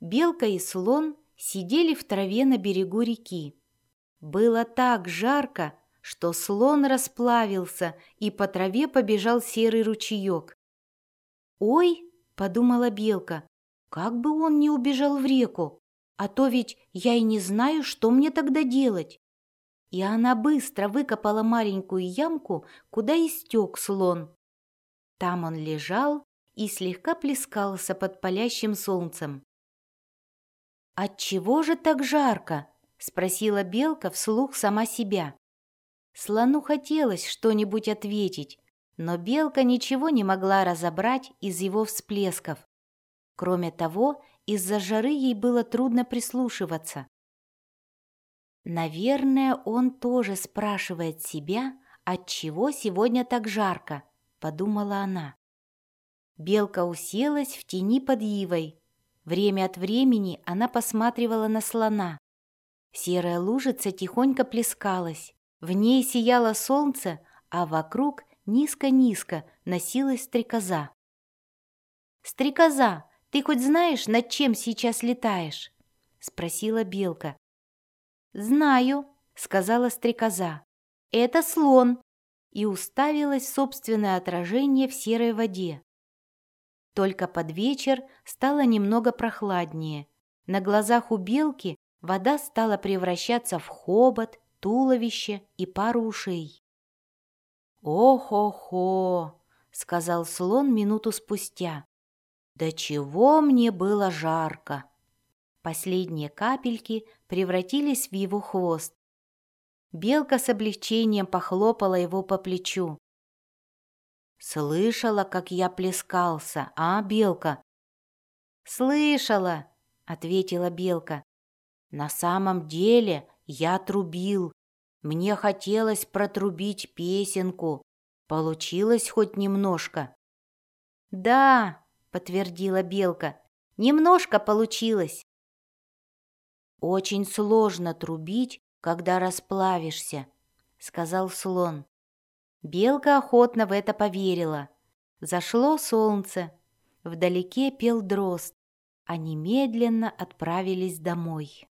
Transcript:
Белка и слон сидели в траве на берегу реки. Было так жарко, что слон расплавился, и по траве побежал серый ручеек. «Ой!» — подумала белка, — «как бы он не убежал в реку, а то ведь я и не знаю, что мне тогда делать». И она быстро выкопала маленькую ямку, куда истек слон. Там он лежал и слегка плескался под палящим солнцем. «Отчего же так жарко?» — спросила белка вслух сама себя. Слону хотелось что-нибудь ответить, но белка ничего не могла разобрать из его всплесков. Кроме того, из-за жары ей было трудно прислушиваться. «Наверное, он тоже спрашивает себя, отчего сегодня так жарко», — подумала она. Белка уселась в тени под ивой. Время от времени она посматривала на слона. Серая лужица тихонько плескалась. В ней сияло солнце, а вокруг низко-низко носилась стрекоза. «Стрекоза, ты хоть знаешь, над чем сейчас летаешь?» — спросила белка. «Знаю», — сказала стрекоза. «Это слон», и уставилась собственное отражение в серой воде. Только под вечер стало немного прохладнее. На глазах у белки вода стала превращаться в хобот, туловище и пару ушей. «Ох-охо!» — сказал слон минуту спустя. «Да чего мне было жарко!» Последние капельки превратились в его хвост. Белка с облегчением похлопала его по плечу. «Слышала, как я плескался, а, Белка?» «Слышала!» — ответила Белка. «На самом деле я трубил. Мне хотелось протрубить песенку. Получилось хоть немножко. «Да», — подтвердила Белка, — «немножко получилось». «Очень сложно трубить, когда расплавишься», — сказал слон. Белка охотно в это поверила. Зашло солнце. Вдалеке пел дрозд. Они медленно отправились домой.